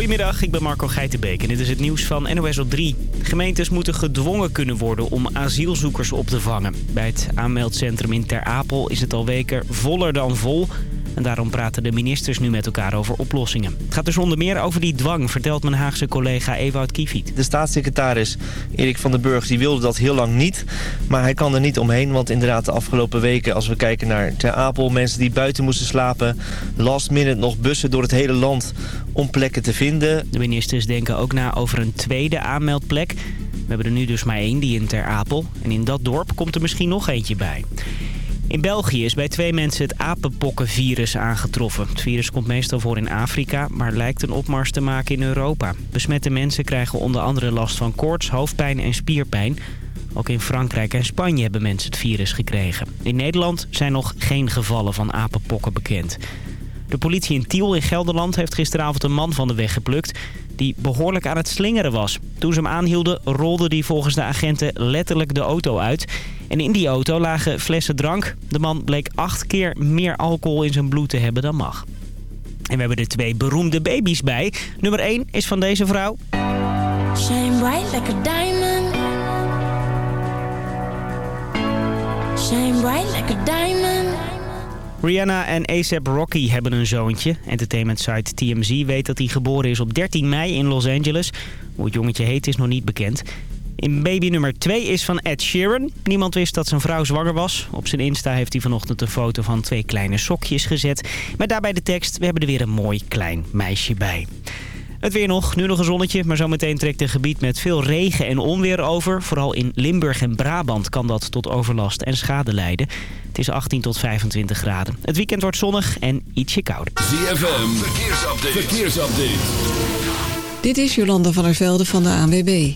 Goedemiddag, ik ben Marco Geitenbeek en dit is het nieuws van NOS op 3. Gemeentes moeten gedwongen kunnen worden om asielzoekers op te vangen. Bij het aanmeldcentrum in Ter Apel is het al weken voller dan vol... En daarom praten de ministers nu met elkaar over oplossingen. Het gaat dus onder meer over die dwang, vertelt mijn Haagse collega Ewout Kiefiet. De staatssecretaris Erik van den Burg die wilde dat heel lang niet. Maar hij kan er niet omheen, want inderdaad de afgelopen weken... als we kijken naar Ter Apel, mensen die buiten moesten slapen... last minute nog bussen door het hele land om plekken te vinden. De ministers denken ook na over een tweede aanmeldplek... We hebben er nu dus maar één, die in Ter Apel. En in dat dorp komt er misschien nog eentje bij. In België is bij twee mensen het apenpokkenvirus aangetroffen. Het virus komt meestal voor in Afrika, maar lijkt een opmars te maken in Europa. Besmette mensen krijgen onder andere last van koorts, hoofdpijn en spierpijn. Ook in Frankrijk en Spanje hebben mensen het virus gekregen. In Nederland zijn nog geen gevallen van apenpokken bekend. De politie in Tiel in Gelderland heeft gisteravond een man van de weg geplukt die behoorlijk aan het slingeren was. Toen ze hem aanhielden rolde hij volgens de agenten letterlijk de auto uit. En in die auto lagen flessen drank. De man bleek acht keer meer alcohol in zijn bloed te hebben dan mag. En we hebben er twee beroemde baby's bij. Nummer 1 is van deze vrouw. Shine bright like a diamond. Shine bright like a diamond. Rihanna en ASAP Rocky hebben een zoontje. Entertainment site TMZ weet dat hij geboren is op 13 mei in Los Angeles. Hoe het jongetje heet is nog niet bekend. In baby nummer 2 is van Ed Sheeran. Niemand wist dat zijn vrouw zwanger was. Op zijn Insta heeft hij vanochtend een foto van twee kleine sokjes gezet. Met daarbij de tekst, we hebben er weer een mooi klein meisje bij. Het weer nog, nu nog een zonnetje, maar zometeen trekt een gebied met veel regen en onweer over. Vooral in Limburg en Brabant kan dat tot overlast en schade leiden. Het is 18 tot 25 graden. Het weekend wordt zonnig en ietsje kouder. ZFM, verkeersupdate. verkeersupdate. Dit is Jolanda van der Velde van de ANWB.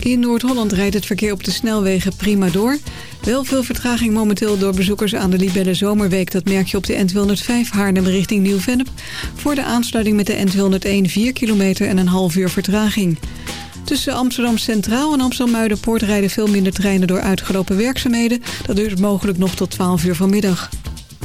In Noord-Holland rijdt het verkeer op de snelwegen prima door. Wel veel vertraging momenteel door bezoekers aan de Libelle Zomerweek. Dat merk je op de N205 Haarlem richting Nieuw-Vennep. Voor de aansluiting met de N201 4 kilometer en een half uur vertraging. Tussen Amsterdam Centraal en Amsterdam Muidenpoort rijden veel minder treinen door uitgelopen werkzaamheden. Dat duurt mogelijk nog tot 12 uur vanmiddag.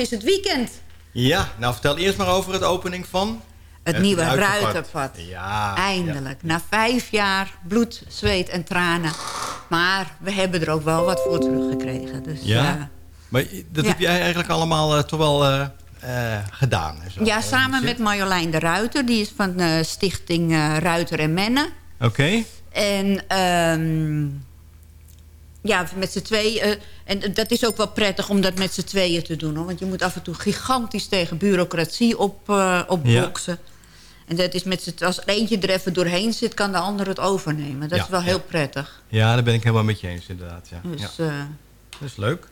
is het weekend. Ja, nou vertel eerst maar over het opening van... Het, nieuwe Ruiterpad. Ruiterpad. Ja. Eindelijk. Na vijf jaar bloed, zweet en tranen. Maar we hebben er ook wel wat voor teruggekregen. Dus, Ja? Maar dat Ja. heb jij eigenlijk allemaal eh, toch wel eh, eh, gedaan? Zo. ja, samen met Marjolein de Ruiter. Die is van eh, stichting Ruiter en Mennen. Oké. En ehm, ja, met z'n tweeën. eh, en dat is ook wel prettig om dat met z'n tweeën te doen. Hoor, want je moet af en toe gigantisch tegen bureaucratie op, eh opboksen. En dat is met z'n, als eentje er even doorheen zit, kan de ander het overnemen. Dat Ja, is wel ja. heel prettig. Ja, daar ben ik helemaal met je eens inderdaad. Ja. Dus, ja. Dat is leuk.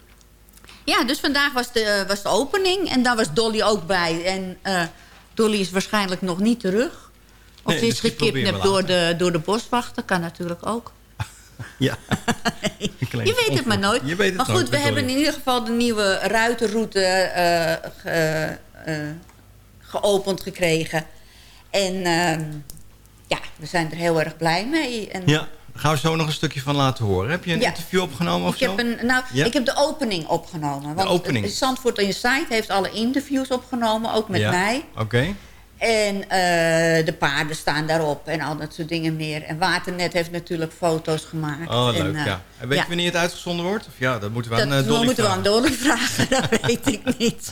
ja, dus vandaag was de, was de opening. En daar was Dolly ook bij. En eh, Dolly is waarschijnlijk nog niet terug. Of Nee, ze is dus gekidnapt door de, door de boswachter. Kan natuurlijk ook. Ja. Je weet het maar nooit. Je weet het maar goed, nooit we hebben in ieder geval de nieuwe ruitenroute eh, ge- eh, geopend gekregen. En ehm, ja, we zijn er heel erg blij mee. En Ja, gaan we zo nog een stukje van laten horen. Heb je een Ja. interview opgenomen of ik, zo? heb een, nou, Ja? ik heb de opening opgenomen. Want opening. Zandvoort Insight heeft alle interviews opgenomen, ook met Ja. mij. Oké. En eh, de paarden staan daarop en al dat soort dingen meer. En Waternet heeft natuurlijk foto's gemaakt. Oh, leuk, en, eh, ja. En weet ja. je wanneer het uitgezonden wordt? Of ja, dat moeten we aan eh, Dolly moeten we vragen. aan Dolly vragen, dat weet ik niet.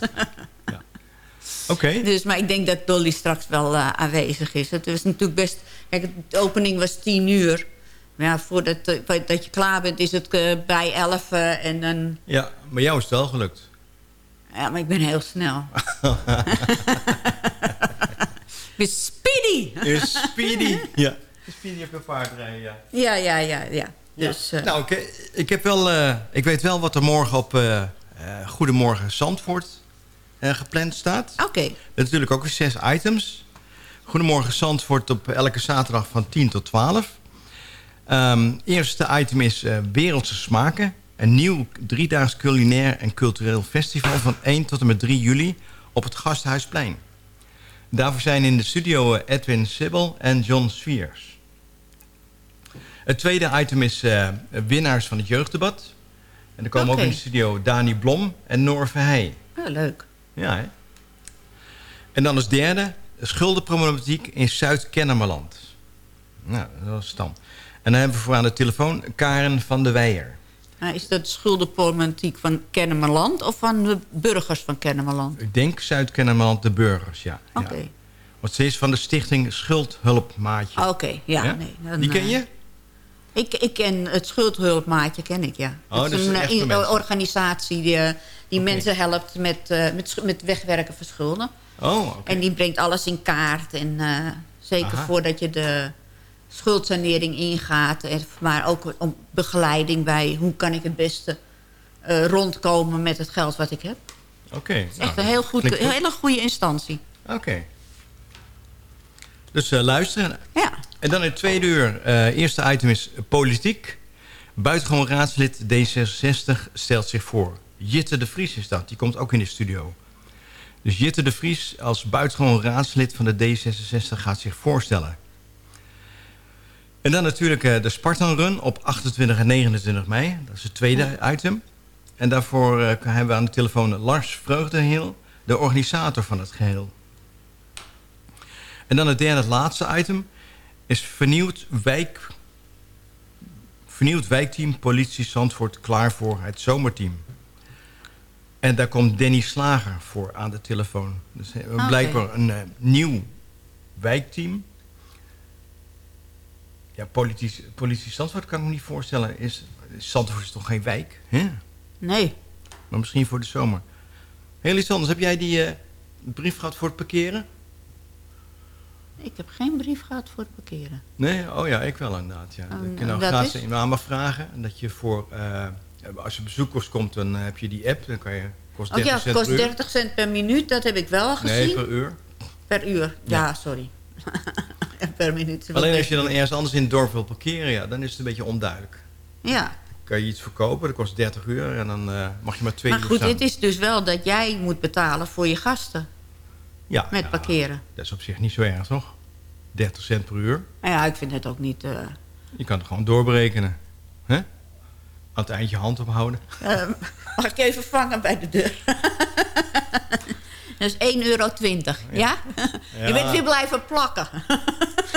Oké. Dus, maar ik denk dat Dolly straks wel aanwezig is. Het is natuurlijk best... Kijk, de opening was tien uur. Maar ja, voordat dat je klaar bent is het bij elf. en dan... Ja, maar jou is het wel gelukt. Ja, maar ik ben heel snel. ik ben speedy. Is speedy. ja. Speedy op je paard rijden, ja. Ja, ja, ja, ja. Dus, eh, Nou, oké. ik, heb wel, eh, ik weet wel wat er morgen op eh, eh, Goedemorgen Zandvoort eh, gepland staat. Oké. Er natuurlijk ook weer zes items. Goedemorgen Zandvoort op elke zaterdag van 10 tot 12. Ehm eerste item is eh, Wereldse Smaken. Een nieuw driedaags culinair en cultureel festival van 1 tot en met 3 juli op het Gasthuisplein. Daarvoor zijn in de studio eh, Edwin Sibbel en John Swiers. Het tweede item is eh, winnaars van het jeugddebat. En er komen ook in de studio Dani Blom en Noor Verheij. oh, leuk. Ja, hè? En dan als derde, schuldenproblematiek in Zuid-Kennemerland. Nou, dat was het dan. En dan hebben we voor aan de telefoon Karen van de Weijer. Nou, is dat schuldenproblematiek van Kennemerland... of van de burgers van Kennemerland? Ik denk Zuid-Kennemerland, de burgers, ja. Oké. ja. Want ze is van de stichting Schuldhulpmaatje. Ah, Oké, ja. Ja? Nee, dan, Die ken eh, je? Ik, ik ken het schuldhulpmaatje, ken ik, ja. Oh, het dat is is een eh, mensen. organisatie die, eh, die mensen helpt met, eh, met, met wegwerken van schulden. Oh, oké. En die brengt alles in kaart. En eh, zeker Aha. voordat je de schuldsanering ingaat. Maar ook om begeleiding bij hoe kan ik het beste eh, rondkomen met het geld wat ik heb. Oké. Is nou, echt een heel goed, een hele goede instantie. Oké. Dus eh, luisteren. Ja. En dan in het tweede uur. eh eerste item is politiek. Buitengewoon raadslid D66 stelt zich voor. Jitte de Vries is dat. Die komt ook in de studio. Dus Jitte de Vries als buitengewoon raadslid van de D66 gaat zich voorstellen. En dan natuurlijk eh, de Spartan Run op 28 en 29 mei. Dat is het tweede item. En daarvoor eh, hebben we aan de telefoon Lars Vreugdenheel, de organisator van het geheel. En dan het derde, het laatste item, is vernieuwd, wijk, vernieuwd wijkteam politie Zandvoort klaar voor het zomerteam. En daar komt Danny Slager voor aan de telefoon. Dus we hebben Oké. blijkbaar een eh, nieuw wijkteam. Ja, politie, politie Zandvoort kan ik me niet voorstellen. Is, Zandvoort is toch geen wijk? Hè? Nee. Maar misschien voor de zomer. Heel iets anders. Heb jij die eh, brief gehad voor het parkeren? Ik heb geen brief gehad voor het parkeren. Nee? Oh ja, ik wel inderdaad. Ja. En, dat je nou is? in aan vragen. En dat je voor... eh, als je bezoekers komt, dan heb je die app. Dan kan je... Kost Oh 30 ja, cent het kost per uur. 30 cent per minuut. Dat heb ik wel gezien. Nee, per uur. Per uur, ja, Ja. sorry. per minuut. Alleen als je dan ergens anders in het dorp wil parkeren, ja, dan is het een beetje onduidelijk. Ja, Kan je iets verkopen, dat kost 30 uur en dan eh, mag je maar twee maar uur goed, staan. het is dus wel dat jij moet betalen voor je gasten ja, met ja, parkeren. Dat is op zich niet zo erg, toch? 30 cent per uur. Nou ja, ik vind het ook niet... eh, Je kan het gewoon doorberekenen. hè? Aan het eindje hand ophouden. Eh, mag ik je even vangen bij de deur? Dat is 1,20 euro. Ja? Je bent weer blijven plakken.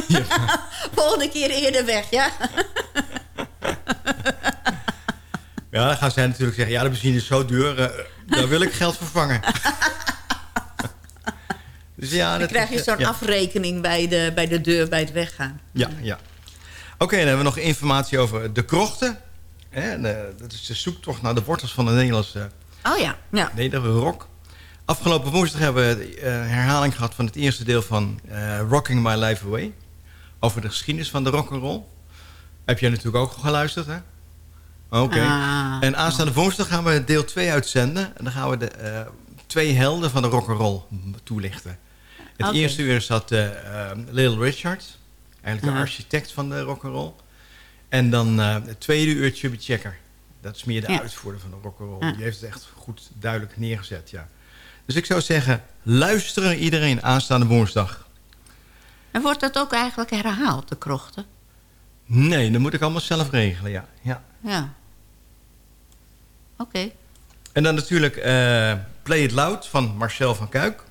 Volgende keer eerder weg, ja? Ja, dan gaan zij natuurlijk zeggen... ja, de benzine is zo duur, eh, daar wil ik geld vervangen. dus ja, Dan krijg je zo'n eh, ja. afrekening bij de, bij de deur bij het weggaan. Ja, ja. Oké, dan hebben we nog informatie over de krochten. Hè, de- dat is de zoektocht naar de wortels van de Nederlandse Oh ja, ja. nederige rock. Afgelopen woensdag hebben we eh, herhaling gehad van het eerste deel van eh, Rocking My Life Away. Over de geschiedenis van de rock'n'roll. Heb jij natuurlijk ook geluisterd, hè? Oké. Ah. en aanstaande woensdag gaan we deel 2 uitzenden. En dan gaan we de eh, twee helden van de rock'n'roll toelichten. Het eerste uur zat Little Richard. Eigenlijk de architect van de rock'n'roll. En dan het tweede uur Chubby Checker. Dat is meer de Ja. uitvoerder van de rock'n'roll. Die heeft het echt goed duidelijk neergezet, ja. Dus ik zou zeggen, luisteren iedereen aanstaande woensdag. En wordt dat ook eigenlijk herhaald, de krochten? Nee, dat moet ik allemaal zelf regelen, ja. ja. Ja. Oké. En dan natuurlijk eh, Play It Loud van Marcel van Kuik.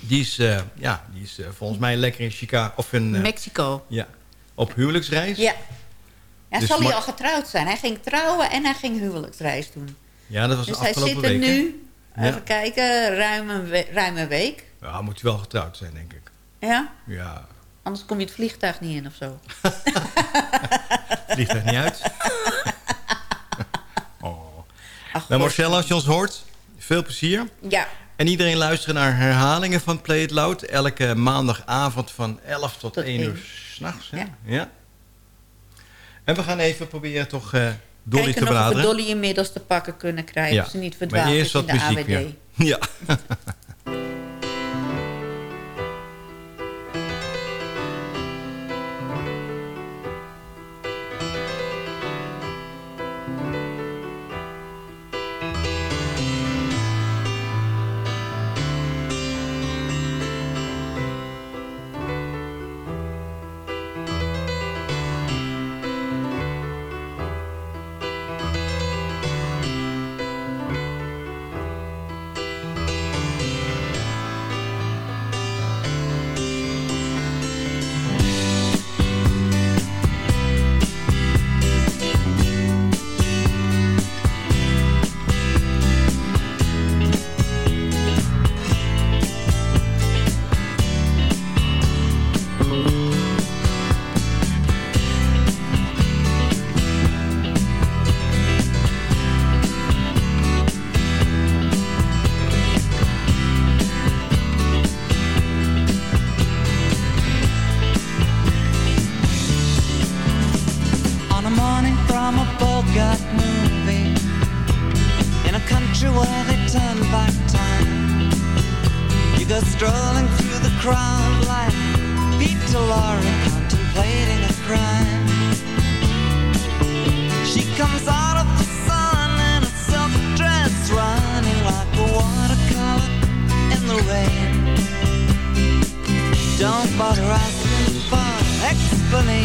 Die is, eh, ja, die is eh, volgens mij lekker in Chicago. Of in, Mexico. ja, op huwelijksreis. Ja. Ja, Dus zal hij al getrouwd zijn? Hij ging trouwen en hij ging huwelijksreis doen. Ja, dat was Dus de hij afgelopen zit er week. nu. Even kijken, ruim een, we- ruim een week. Ja, moet hij wel getrouwd zijn, denk ik. Ja? Ja, Anders kom je het vliegtuig niet in of zo. vliegt er niet uit. oh. Ach, Nou, God. Marcel, als je ons hoort, veel plezier. Ja, En iedereen luisteren naar herhalingen van Play It Loud. Elke maandagavond van 11 tot, Tot 1 uur s'nachts. Ja. ja. En we gaan even proberen toch eh Dolly kijken te of we. Dolly inmiddels te pakken kunnen krijgen. Of ze niet maar verdwaald eerst is in de muziek AWD. Ja.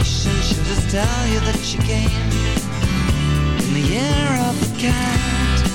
explanation. She'll just tell you that she came in the year of the cat.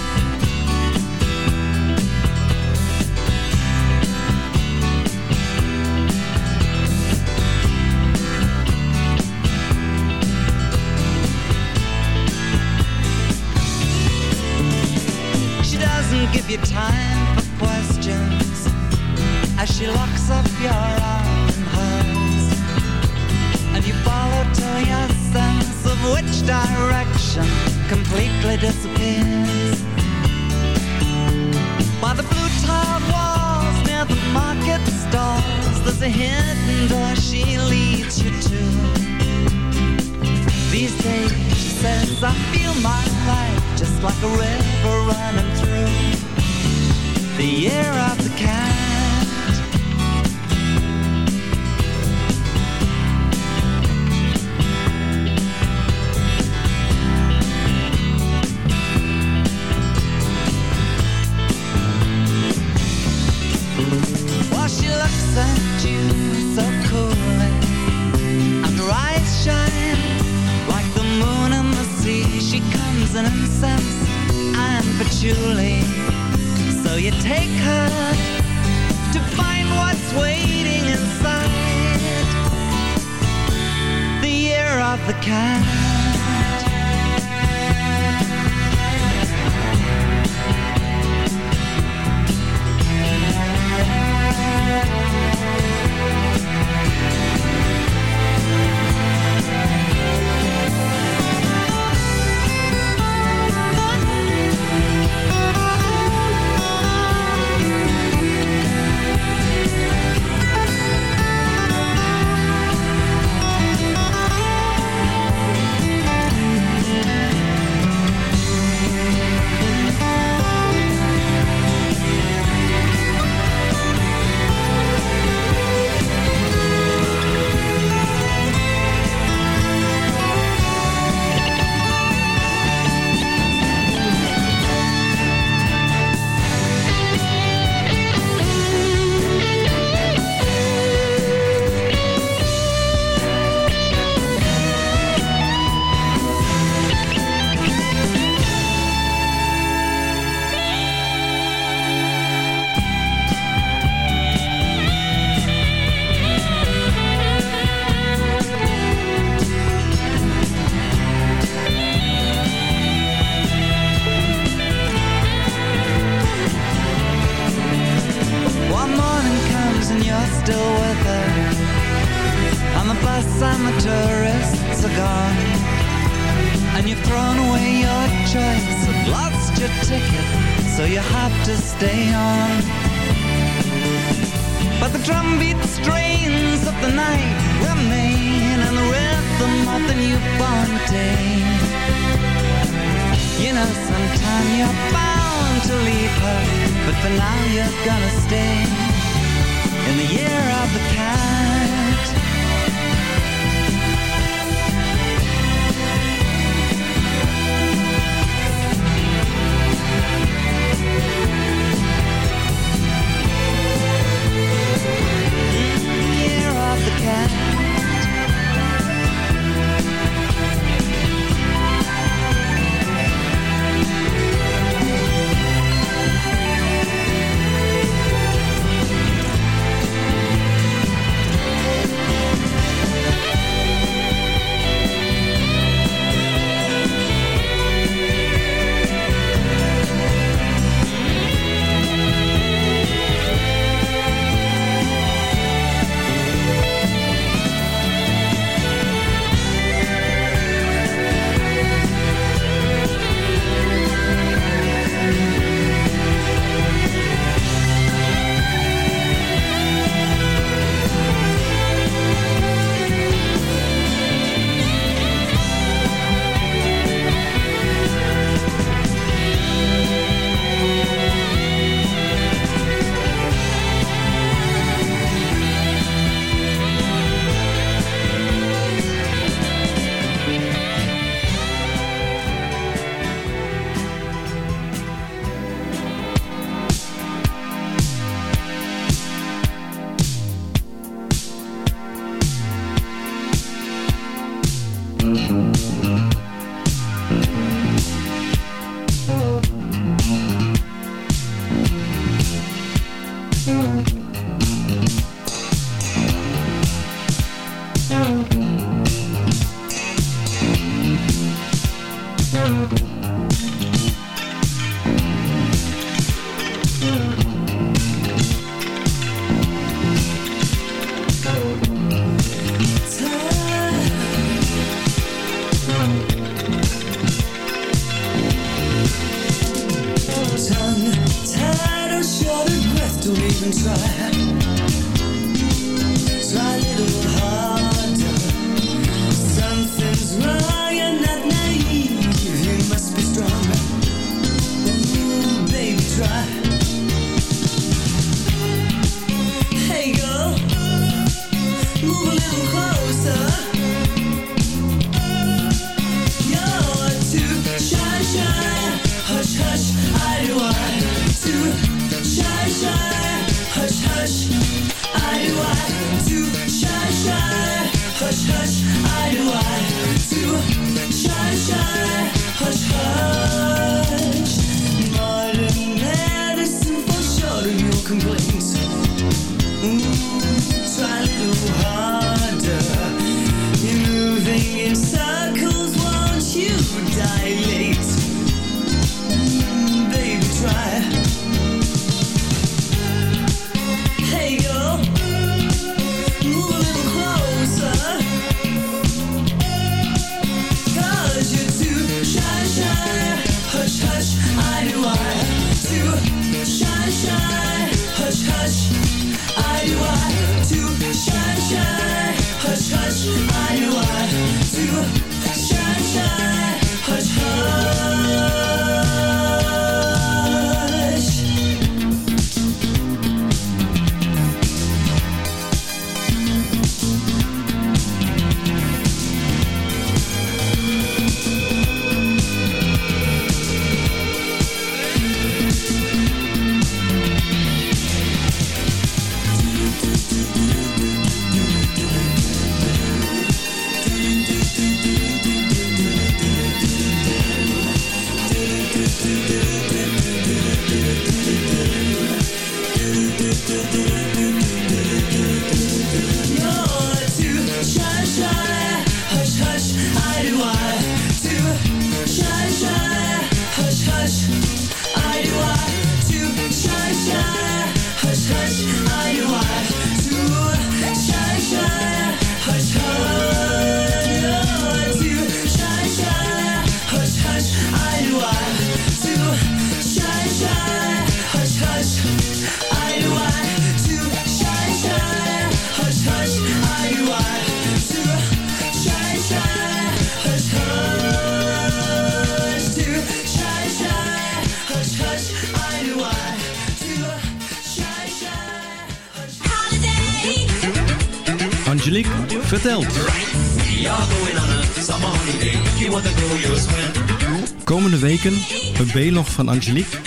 Komende weken een B-log van Angelique...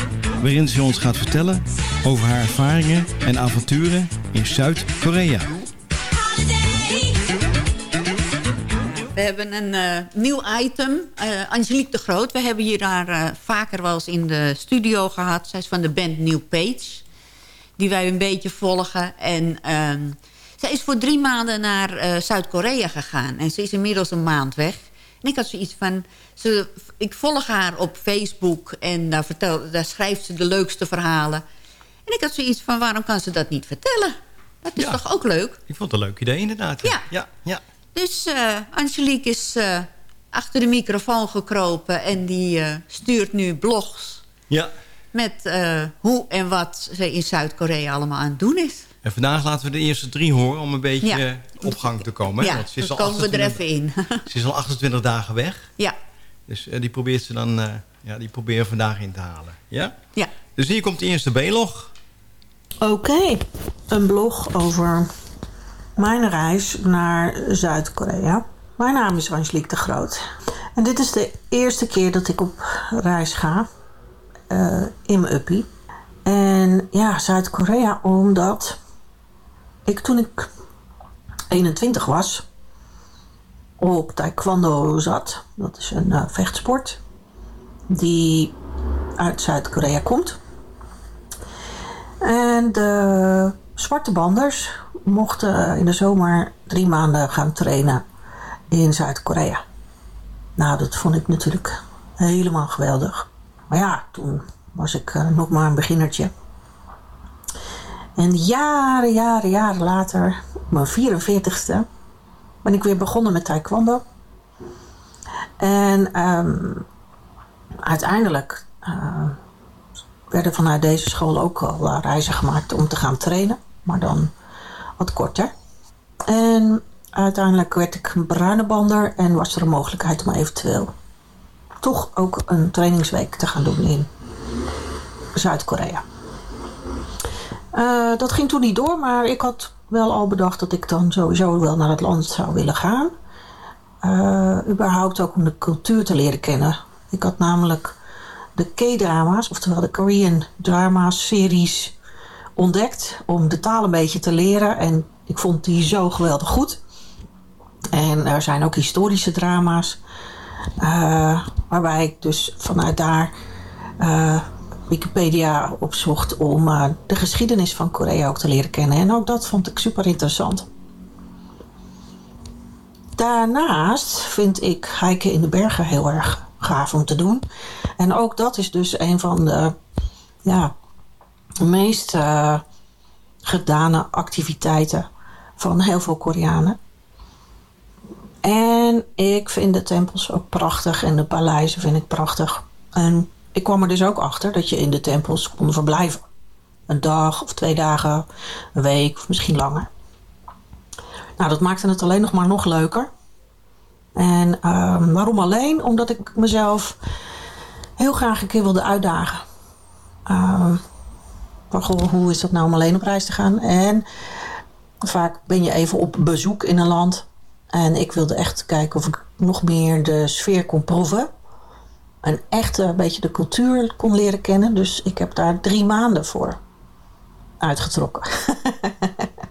waarin ze ons gaat vertellen over haar ervaringen en avonturen in Zuid-Korea. We hebben een eh, nieuw item. Eh, Angelique de Groot. We hebben hier daar eh, vaker wel eens in de studio gehad. Zij is van de band New Page. Die wij een beetje volgen. En ehm, zij is voor drie maanden naar Zuid-Korea gegaan. En ze is inmiddels een maand weg. En ik had zoiets van... Ze, ik volg haar op Facebook. En daar, vertel, daar schrijft ze de leukste verhalen. En ik had zoiets van... Waarom kan ze dat niet vertellen? Dat is Ja. toch ook leuk? Ik vond het een leuk idee inderdaad. Ja. ja, ja. Dus eh, Angelique is eh, achter de microfoon gekropen... en die eh, stuurt nu blogs ja. met eh, hoe en wat ze in Zuid-Korea allemaal aan het doen is. En vandaag laten we de eerste drie horen om een beetje Ja. eh, op gang te komen. hè? ja, Want ze is dan al komen we er 28 even in. Ze is al 28 dagen weg. ja, Dus eh, die probeert ze dan eh, ja, die proberen vandaag in te halen. Ja? ja. Dus hier komt de eerste B-log. Oké, een blog over mijn reis naar Zuid-Korea. Mijn naam is Angelique de Groot. En dit is de eerste keer dat ik op reis ga eh, in mijn uppie. En ja, Zuid-Korea omdat toen ik 21 was op taekwondo zat. Dat is een eh, vechtsport die uit Zuid-Korea komt. En de zwarte banders mochten in de zomer drie maanden gaan trainen in Zuid-Korea. Nou, dat vond ik natuurlijk helemaal geweldig. Maar ja, toen was ik eh, nog maar een beginnertje. En jaren, jaren, jaren later, op mijn 44ste, ben ik weer begonnen met taekwondo. En ehm, uiteindelijk eh, werden vanuit deze school ook al eh, reizen gemaakt om te gaan trainen. Maar dan wat korter. En uiteindelijk werd ik een bruine bander en was er een mogelijkheid om eventueel toch ook een trainingsweek te gaan doen in Zuid-Korea. Eh, dat ging toen niet door, maar ik had wel al bedacht dat ik dan sowieso wel naar het land zou willen gaan. Eh, überhaupt ook om de cultuur te leren kennen. Ik had namelijk de K-drama's, oftewel de Korean drama's series ontdekt om de taal een beetje te leren. En ik vond die zo geweldig goed. En er zijn ook historische drama's. eh, waarbij ik dus vanuit daar Wikipedia opzocht om eh, de geschiedenis van Korea ook te leren kennen. En ook dat vond ik super interessant. Daarnaast vind ik hiken in de bergen heel erg gaaf om te doen. En ook dat is dus een van de ja, meest eh, gedane activiteiten van heel veel Koreanen. En ik vind de tempels ook prachtig en de paleizen vind ik prachtig. En ik kwam er dus ook achter dat je in de tempels kon verblijven. Een dag of twee dagen, een week of misschien langer. Nou, dat maakte het alleen nog maar nog leuker. En ehm, waarom alleen? Omdat ik mezelf heel graag een keer wilde uitdagen. Ehm, maar goh, hoe is dat nou om alleen op reis te gaan? En vaak ben je even op bezoek in een land. En ik wilde echt kijken of ik nog meer de sfeer kon proeven. En echt een beetje de cultuur kon leren kennen. Dus ik heb daar drie maanden voor uitgetrokken.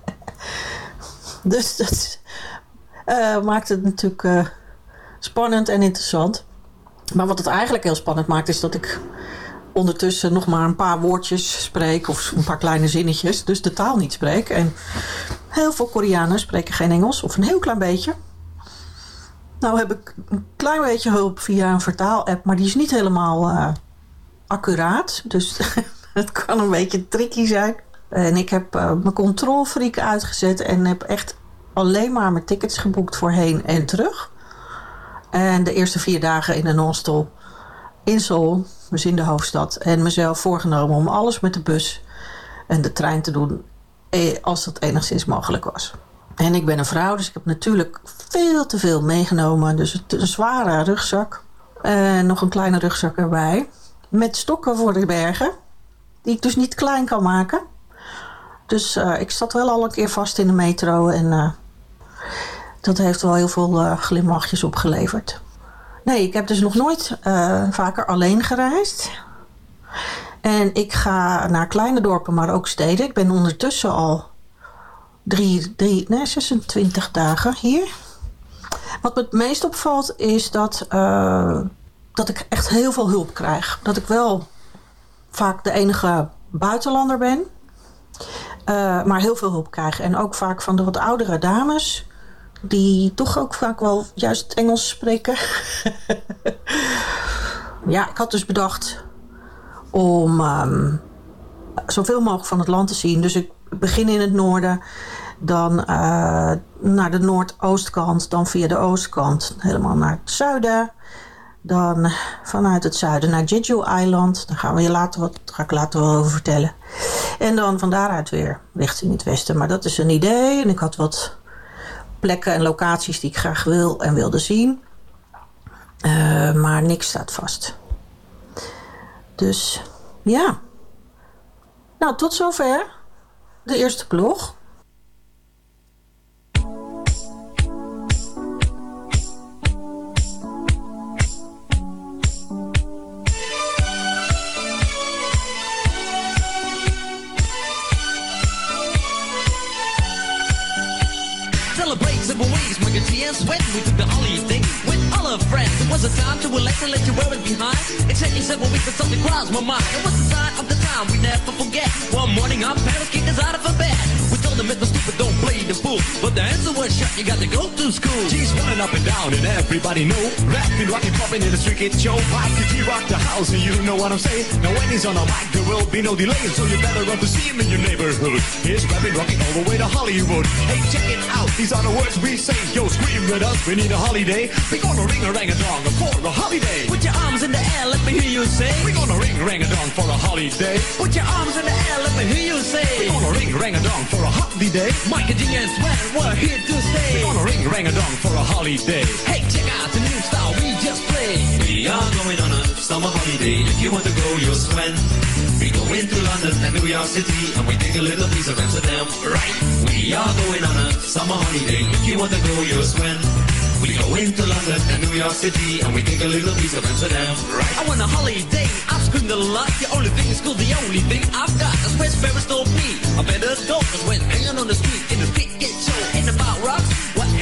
dus dat eh, maakt het natuurlijk eh, spannend en interessant. Maar wat het eigenlijk heel spannend maakt, is dat ik ondertussen nog maar een paar woordjes spreek. Of een paar kleine zinnetjes. Dus de taal niet spreek. En heel veel Koreanen spreken geen Engels. Of een heel klein beetje. Nou heb ik een klein beetje hulp via een vertaal-app. Maar die is niet helemaal uh, accuraat. Dus het kan een beetje tricky zijn. En ik heb uh, mijn controlfreak uitgezet. En heb echt alleen maar mijn tickets geboekt voor heen en terug. En de eerste vier dagen in een hostel in Seoul, dus in de hoofdstad. En mezelf voorgenomen om alles met de bus en de trein te doen eh, als dat enigszins mogelijk was. En ik ben een vrouw, dus ik heb natuurlijk veel te veel meegenomen. Dus een zware rugzak. En nog een kleine rugzak erbij. Met stokken voor de bergen. Die ik dus niet klein kan maken. Dus uh, ik zat wel al een keer vast in de metro. En uh, dat heeft wel heel veel uh, glimlachjes opgeleverd. Nee, ik heb dus nog nooit vaker alleen gereisd. En ik ga naar kleine dorpen, maar ook steden. Ik ben ondertussen al drie, drie, nee, 26 dagen hier. Wat me het meest opvalt is dat, uh, dat ik echt heel veel hulp krijg. Dat ik wel vaak de enige buitenlander ben. Uh, maar heel veel hulp krijg. En ook vaak van de wat oudere dames. Die toch ook vaak wel juist Engels spreken. ja, ik had dus bedacht om um, zoveel mogelijk van het land te zien. Dus ik begin in het noorden, dan uh, naar de noordoostkant, dan via de oostkant helemaal naar het zuiden. Dan vanuit het zuiden naar Jeju Island. Daar gaan we je later wat, ga ik later wel over vertellen. En dan van daaruit weer richting het westen. Maar dat is een idee. En ik had wat plekken en locaties die ik graag wil en wilde zien. Uh, maar niks staat vast. Dus ja. Nou, tot zover de eerste blog. And something crossed my mind. It was a sign of the time we never forget. One morning our parents kicked us out of bed. We told them it's no stupid, don't play the fool. But the answer was shut, you got to go to school. G's running up and down and everybody know. Rapping, rocking, popping in the street kid show. Mike G rock the house and you know what I'm saying. Now when he's on a mic will be no delay. So you better run to see him in your neighborhood. He's rapping, rocking all the way to Hollywood. Hey, check it out, these are the words we say. Yo, scream with us, we need a holiday. We gonna ring a rang a dong for a holiday. Put your arms in the air, let me hear you say. We gonna ring rang a dong for a holiday. Put your arms in the air, let me hear you say. We gonna ring rang a dong for a holiday. Mike and G and we're here to stay. We gonna ring rang a dong for a holiday. Hey, check out the new style just played. We are going on a summer holiday. If you want to go, you'll swim. We go into London and New York City and we take a little piece of Amsterdam. Right. We are going on a summer holiday. If you want to go, you'll swim. We go into London and New York City and we take a little piece of Amsterdam. Right. I want a holiday. I've screamed a lot. The only thing is cool. The only thing I've got. That's where Ferris told me. I better go. Cause when hanging on the street in the pit get show. Ain't about rocks.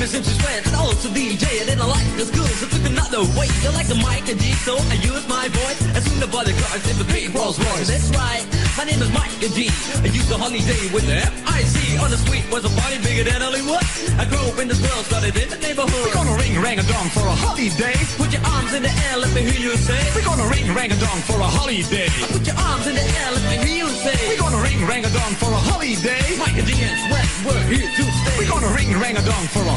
Name is MC Sweat and also DJ. I like the school, so took another way. You like the mic and G, so I use my voice. As soon as the cars in the big Rolls Royce. That's right, my name is Mike and G. I used the holiday with the F-I-C. On the street was a party bigger than Hollywood. I grew up in this world, started in the neighborhood. We're gonna ring rang a dong for a holiday. Put your arms in the air, let me hear you say. We're gonna ring rang a dong for a holiday. Put your arms in the air, let me hear you say. We're gonna ring rang a dong for a holiday. Mike and G and Sweat, we're here to stay. We're gonna ring rang a dong for a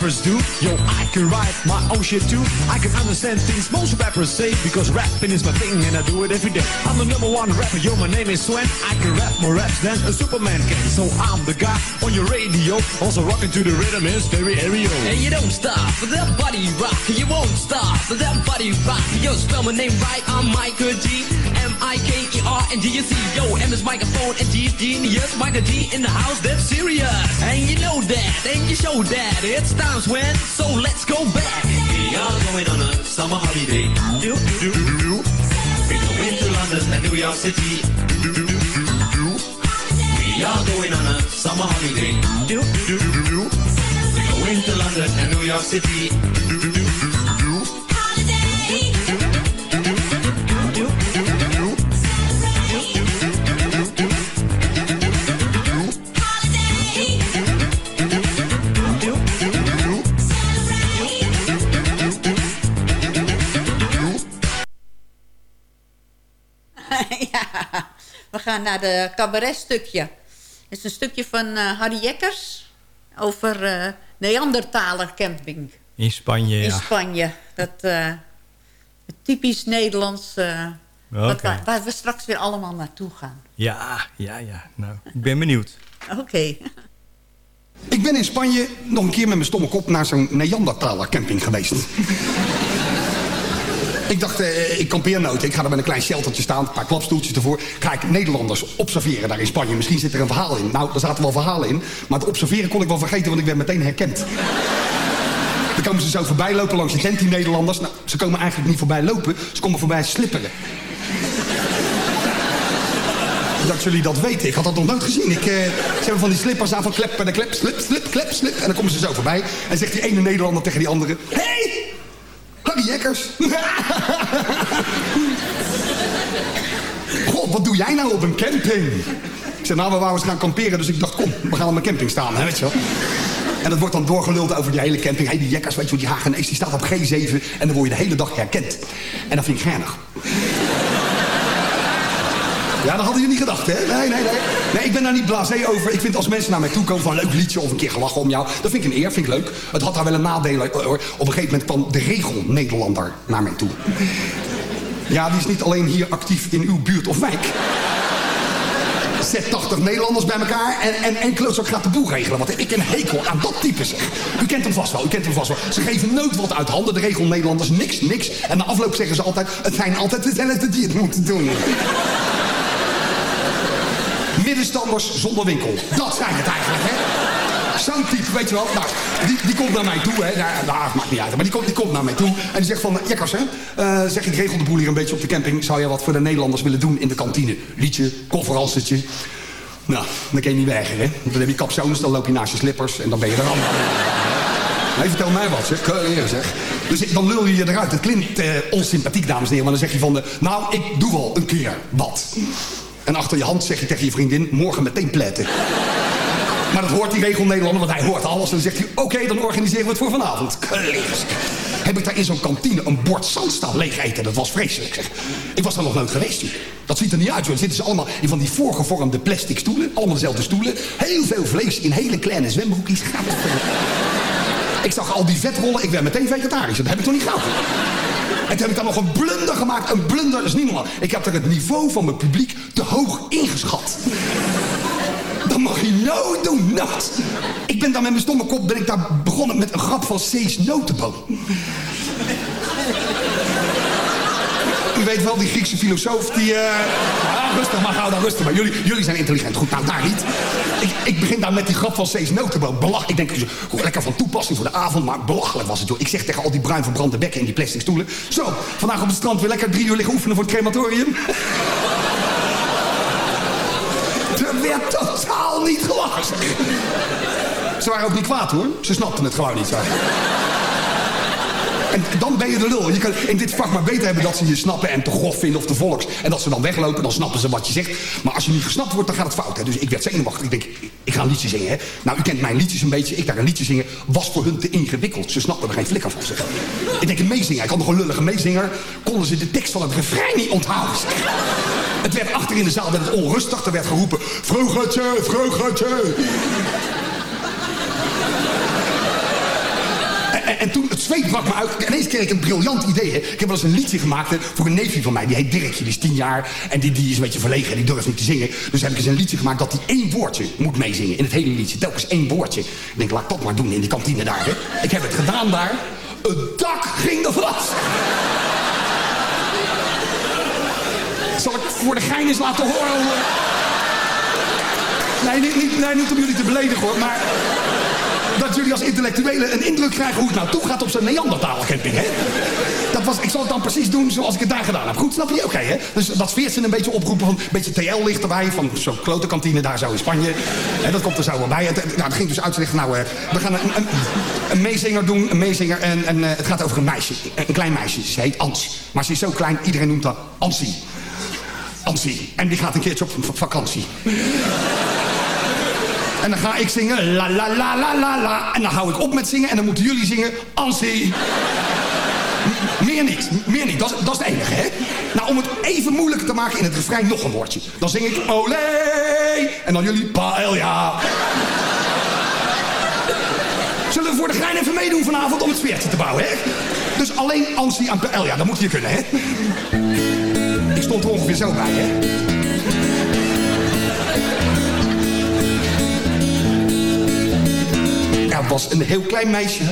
rappers do. Yo, I can write my own shit too. I can understand things most rappers say because rapping is my thing and I do it every day. I'm the number one rapper. Yo, my name is Swen. I can rap more raps than a Superman can. So I'm the guy on your radio, also rocking to the rhythm in stereo. And you don't stop for that body rock. You won't stop for that body rock. Yo, spell my name right. I'm Michael G. See, yo, M is microphone and G is genius. Michael G in the house, that's serious. And that, and you show that. It's times when, so let's go back. We are going on a summer holiday. Do, do, do. do We go into London and New York City. Do do do do. We are going on a summer holiday. Do, do, do. do. We go into London and New York City. ja, naar de cabaretstukje. Het is een stukje van eh, Harry Jekkers over eh Neandertaler camping In Spanje, ja. in Spanje. Dat eh, het typisch Nederlands, eh, wat waar we straks weer allemaal naartoe gaan. Ja, ja, ja. Nou, ik ben benieuwd. Oké. Ik ben in Spanje nog een keer met mijn stomme kop naar zo'n Neandertaler camping geweest. Ik dacht, eh, ik kampeer nooit. Ik ga er met een klein sheltertje staan, een paar klapstoeltjes ervoor. Ga ik Nederlanders observeren daar in Spanje. Misschien zit er een verhaal in. Nou, daar zaten wel verhalen in. Maar het observeren kon ik wel vergeten, want ik werd meteen herkend. Dan komen ze zo voorbij lopen langs je tent, die Nederlanders. Nou, ze komen eigenlijk niet voorbij lopen, ze komen voorbij slipperen. Dat jullie dat weten. Ik had dat nog nooit gezien. Ik, eh, ze hebben van die slippers aan van klep en de klep, slip, slip, klep, slip. En dan komen ze zo voorbij. En zegt die ene Nederlander tegen die andere... Hey! Harry Jekkers! God, wat doe jij nou op een camping? Ik zei, nou, we wouden eens gaan kamperen. Dus ik dacht, kom, we gaan op mijn camping staan, hè, weet je wel. En dat wordt dan doorgeluld over die hele camping. Hé, die Jekkers, weet je wel, die Hagenees, die staat op G7. En dan word je de hele dag herkend. En dat vind ik geinig. Ja, dat hadden jullie niet gedacht, hè? Nee, nee, nee. Nee, ik ben daar niet blasé over. Ik vind als mensen naar mij toe komen van een leuk liedje of een keer gelachen om jou. Dat vind ik een eer, vind ik leuk. Het had daar wel een nadeel hoor. Op een gegeven moment kwam de regel-Nederlander naar mij toe. Ja, die is niet alleen hier actief in uw buurt of wijk. Zet 80 Nederlanders bij elkaar en, en, en klootzak gaat de boel regelen. Want ik ken hekel aan dat type zeg. U kent hem vast wel, u kent hem vast wel. Ze geven nooit wat uit handen, de regel Nederlanders, niks, niks. En na afloop zeggen ze altijd, het zijn altijd dezelfde die het moeten doen. Middenstanders zonder winkel. Dat zijn het eigenlijk, hè? Zo'n type, weet je wel. Nou, die, die komt naar mij toe, hè. Nou, nou, maakt niet uit. Maar die komt, die komt naar mij toe. En die zegt van, eh, Jekkers, hè. eh, zeg, ik regel de boel hier een beetje op de camping. Zou jij wat voor de Nederlanders willen doen in de kantine? Liedje, conferencertje. Nou, dan kun je niet weigeren, hè. Dan heb je kapzones, dan loop je naast je slippers. En dan ben je er aan. Nee, vertel mij wat, zeg. Keurig, zeg. Dus ik- dan lul je je eruit. Het klinkt eh, onsympathiek, dames en heren. Maar dan zeg je van, de, nou, ik doe wel een keer wat. En achter je hand zeg je tegen je vriendin, morgen meteen pletten. Maar dat hoort die regel Nederlander, want hij hoort alles. En dan zegt hij, oké, dan organiseren we het voor vanavond. Kleers. Heb ik daar in zo'n kantine een bord zand staan leeg eten. Dat was vreselijk, zeg. Ik was daar nog nooit geweest. Dat ziet er niet uit, joh. Dan zitten ze allemaal in van die voorgevormde plastic stoelen. Allemaal dezelfde stoelen. Heel veel vlees in hele kleine zwembroekjes. Ik zag al die vetrollen, ik werd meteen vegetarisch. Dat heb ik toch niet gehad? En toen heb ik daar nog een blunder gemaakt. Een blunder, dat is niet normaal. Ik heb er het niveau van mijn publiek te hoog ingeschat. Dan mag je nooit doen, nooit. Ik ben daar met mijn stomme kop ben ik daar begonnen met een grap van Cees Notenboom. U weet wel, die Griekse filosoof die... eh, ja, rustig maar, gauw dan rustig maar. Jullie, jullie zijn intelligent. Goed, nou daar niet. Ik, ik begin daar met die grap van Cees Notenboom. Belach, ik denk, hoe lekker van toepassing voor de avond, maar belachelijk was het. Joh. Ik zeg tegen al die bruin verbrande bekken in die plastic stoelen. Zo, vandaag op het strand weer lekker drie uur liggen oefenen voor het crematorium. Er werd totaal niet gelachen. Ze waren ook niet kwaad hoor. Ze snapten het gewoon niet. En dan ben je de lul. Je kan in dit vak maar beter hebben dat ze je snappen en te grof vinden of te volks. En dat ze dan weglopen, dan snappen ze wat je zegt. Maar als je niet gesnapt wordt, dan gaat het fout. Hè? Dus ik werd zenuwachtig. Ik denk, ik ga een liedje zingen. Hè? Nou, u kent mijn liedjes een beetje. Ik daar een liedje zingen was voor hun te ingewikkeld. Ze snapten er geen flikker van. Zeg. Ik denk, een meezinger. Ik had nog een lullige meezinger. Konden ze de tekst van het refrein niet onthouden. Het werd achter in de zaal werd het onrustig. Er werd geroepen, vreugdje, vreugdje. En, en, en toen, het zweet brak me uit. Ineens kreeg ik een briljant idee. Hè. Ik heb wel eens een liedje gemaakt voor een neefje van mij. Die heet Dirkje, die is tien jaar. En die, die is een beetje verlegen en die durft niet te zingen. Dus heb ik eens een liedje gemaakt dat hij één woordje moet meezingen. In het hele liedje. Telkens één woordje. Ik denk, laat dat maar doen in die kantine daar. Hè. Ik heb het gedaan daar. Het dak ging er vast. Zal ik voor de gein eens laten horen? hoe- Nee, niet, niet, nee, niet om jullie te beledigen hoor, maar... Dat jullie als intellectuelen een indruk krijgen hoe het nou toe gaat op zijn Neandertaler camping, hè? Dat was, ik zal het dan precies doen zoals ik het daar gedaan heb. Goed, snap je? Oké, hè? Dus dat Veertsen een beetje oproepen van... een beetje TL ligt erbij, van zo'n klote kantine daar zo in Spanje. En dat komt er zo wel bij. Het- nou, het ging dus uitleggen, nou, eh, we gaan een, een, een meezinger doen, een meezinger. En, en eh, het gaat over een meisje, een, klein meisje. Ze heet Ans. Maar ze is zo klein, iedereen noemt haar Ansie. Ansie. En die gaat een keertje op vakantie. En dan ga ik zingen la la la la la la. En dan hou ik op met zingen en dan moeten jullie zingen Ansie. M- Meer niet, meer niet. Dat, dat is het enige, hè? Nou, om het even moeilijker te maken in het refrein nog een woordje. Dan zing ik olé en dan jullie paella. Zullen we voor de gein even meedoen vanavond om het sfeertje te bouwen, hè? Dus alleen Ansie aan paella, dat moet je kunnen, hè? Ik stond er ongeveer zo bij, hè? Er was een heel klein meisje.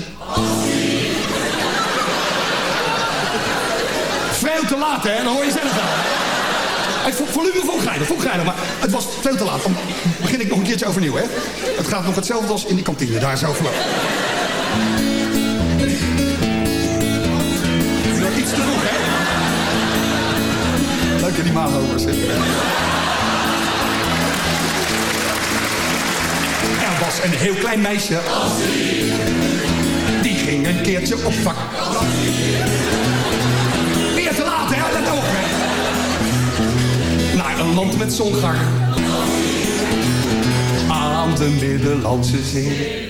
Veel te laat, hè? Dan hoor je zelf wel. Het vo- volume vond ik geinig, maar het was veel te laat. Dan begin ik nog een keertje overnieuw, hè? Het gaat nog hetzelfde als in die kantine, daar zo. Nog iets te vroeg, hè? Leuk in die maanlopers, hè? Er een heel klein meisje. Die ging een keertje op vak. Weer te laat, hè? Let op, hè? Naar een land met zongar. Aan de Middellandse Zee.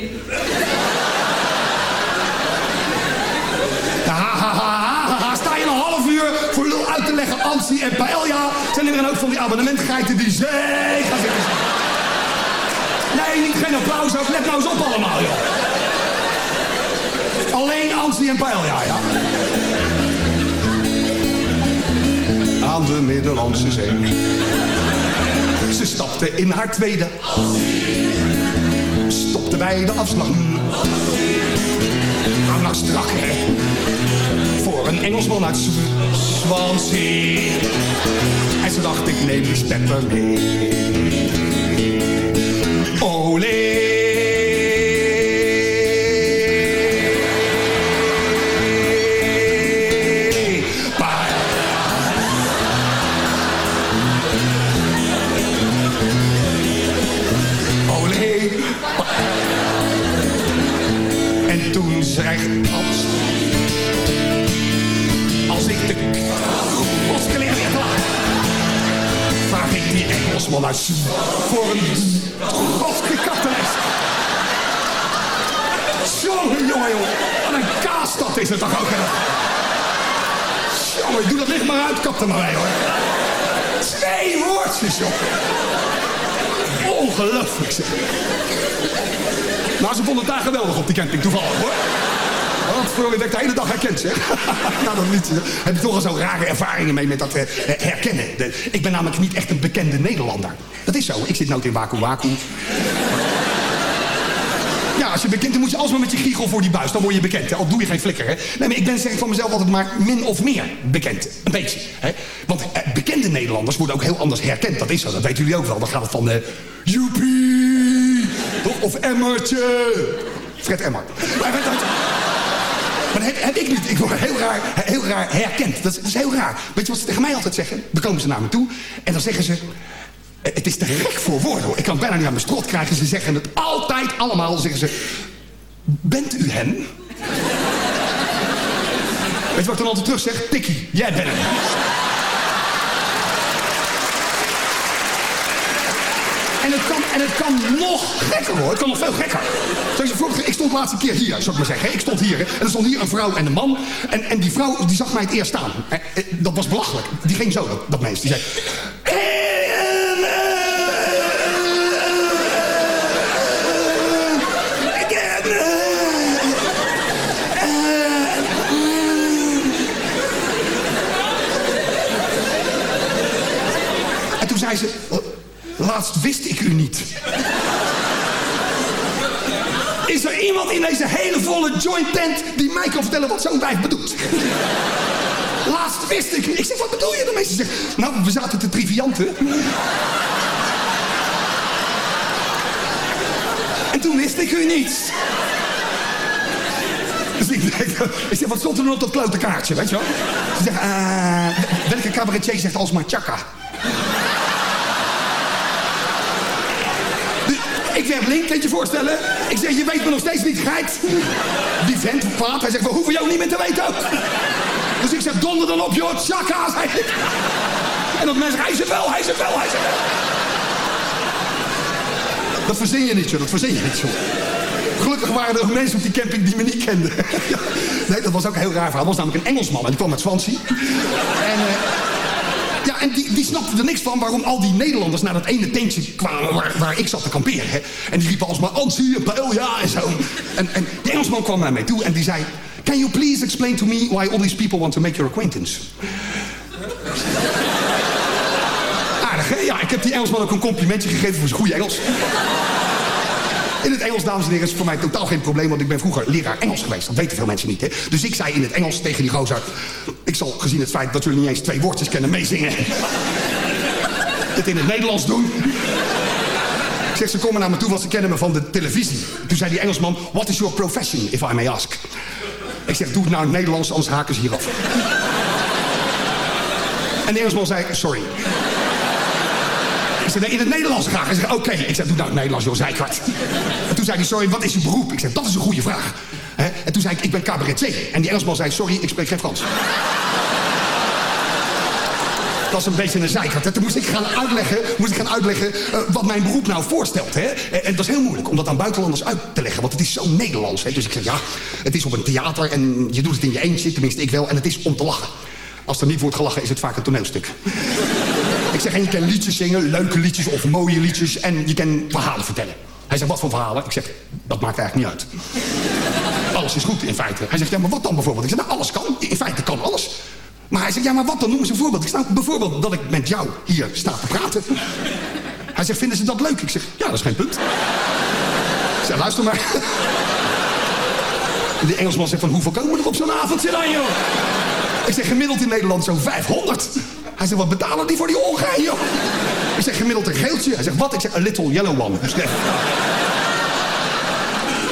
Voor lul uit te leggen Ansi en Paella? Zijn er dan ook van die abonnementgeiten die zee zitten? Nee, niet geen applaus ook. Let nou eens op allemaal, joh. Alleen Ansi en Paella, ja. Aan de Middellandse Zee. Ze stapte in haar tweede. Stopte bij de afslag. Hou nou strak, hè. Voor een Engelsman uit Sw- Swansea. En ze dacht, ik neem die stepper mee. Olé. Ongelooflijk, zeg. Nou, ze vonden het daar geweldig op die camping, toevallig, hoor. Je werd de hele dag herkend, zeg. nou, dat niet. Heb je toch al zo rare ervaringen mee met dat eh, eh, herkennen. Ik ben namelijk niet echt een bekende Nederlander. Dat is zo. Ik zit nooit in Waku Waku. Ja, als je bekend bent, moet je alsmaar met je giegel voor die buis. Dan word je bekend, hè? al doe je geen flikker. Hè? Nee, maar ik ben zeg van mezelf altijd maar min of meer bekend. Een beetje. Hè? Want eh, bekende Nederlanders worden ook heel anders herkend. Dat is zo, dat weten jullie ook wel. Dan gaat het van... eh joepie! Of Emmertje! Fred Emmer. Maar, weet dat- maar dat heb, ik niet. Ik word heel raar, heel raar herkend. Dat is, heel raar. Weet je wat ze tegen mij altijd zeggen? Dan komen ze naar me toe en dan zeggen ze... eh, Het is te gek voor woorden. Ik kan het bijna niet aan mijn strot krijgen. Ze zeggen het altijd allemaal. Zeggen ze... Bent u hem? Weet je wat dan altijd terug zeg? Tikkie, jij bent hem. En het, kan, nog gekker hoor. Het kan nog veel gekker. Zoals vorige, ik stond de laatste keer hier, zou ik maar zeggen. Ik stond hier en er stond hier een vrouw en een man. En, en die vrouw die zag mij het eerst staan. En, dat was belachelijk. Die ging zo, dat, dat. Die zei... En toen zei ze... Laatst wist ik u niet. Is er iemand in deze hele volle joint tent die mij kan vertellen wat zo'n wijf bedoelt? Laatst wist ik. Ik zeg, wat bedoel je ermee? Ze zegt, nou, we zaten te trivianten. En toen wist ik u niets. Dus ik, ik zeg, wat stond er nou op dat klote kaartje, weet je wel? Ze zegt, eh, welke cabaretier zegt alsmaar tjaka? Dus ik werd link, kan je je voorstellen? Ik zeg, je weet me nog steeds niet, geit. Die vent praat, hij zegt, we hoeven jou niet meer te weten ook. Dus ik zeg, donder dan op, joh, tjaka, zei. En dat mensen, hij zit wel, hij zit wel, hij zit wel. Dat verzin je niet, joh, dat verzin je niet, joh. Gelukkig waren er mensen op die camping die me niet kenden. Nee, dat was ook een heel raar verhaal. Dat was namelijk een Engelsman en die kwam uit Swansea. En, eh, en die, die snapte er niks van waarom al die Nederlanders naar dat ene tentje kwamen waar, waar ik zat te kamperen. Hè. En die riepen alsmaar Ansie, een pijl, ja, en zo. En, en die Engelsman kwam naar mij toe en die zei... Can you please explain to me why all these people want to make your acquaintance? Aardig, hè? Ja, ik heb die Engelsman ook een complimentje gegeven voor zijn goede Engels. In het Engels, dames en heren, is voor mij totaal geen probleem... want ik ben vroeger leraar Engels geweest. Dat weten veel mensen niet, hè. Dus ik zei in het Engels tegen die gozer... ik zal, gezien het feit dat jullie niet eens twee woordjes kennen, meezingen... het in het Nederlands doen. Ik zeg, ze komen naar me toe, want ze kennen me van de televisie. Toen zei die Engelsman, what is your profession, if I may ask? Ik zeg, doe het nou in het Nederlands, anders haken ze hieraf. En de Engelsman zei, sorry. Ik zei, in het Nederlands graag. Hij zegt, oké. Ik zei, doe nou het Nederlands, joh, zijkwart. En toen zei hij, sorry, wat is uw beroep? Ik zei, dat is een goede vraag. En toen zei ik, ik ben cabaretier. En die Engelsman zei, sorry, ik spreek geen Frans. Dat is een beetje een zijkant. hè. Toen moest ik gaan uitleggen, moest ik gaan uitleggen eh, wat mijn beroep nou voorstelt. Hè? En, en dat is heel moeilijk om dat aan buitenlanders uit te leggen. Want het is zo Nederlands. Hè? Dus ik zeg, ja, het is op een theater en je doet het in je eentje. Tenminste, ik wel. En het is om te lachen. Als er niet wordt gelachen, is het vaak een toneelstuk. Ik zeg, en je kan liedjes zingen, leuke liedjes of mooie liedjes... en je kan verhalen vertellen. Hij zegt, wat voor verhalen? Ik zeg, dat maakt eigenlijk niet uit. Alles is goed in feite. Hij zegt, ja, maar wat dan bijvoorbeeld? Ik zeg, nou, alles kan. In feite kan alles. Maar hij zegt, ja, maar wat dan? Noem eens een voorbeeld. Ik sta bijvoorbeeld dat ik met jou hier sta te praten. Hij zegt, vinden ze dat leuk? Ik zeg, ja, dat is geen punt. Ik zeg, luister maar. De Engelsman zegt van, hoeveel komen er op zo'n avondje dan, joh? Ik zeg, gemiddeld in Nederland zo'n 500. Hij zegt, wat betalen die voor die ongein, joh? Ik zeg, gemiddeld een geeltje. Hij zegt, wat? Ik zeg, a little yellow one.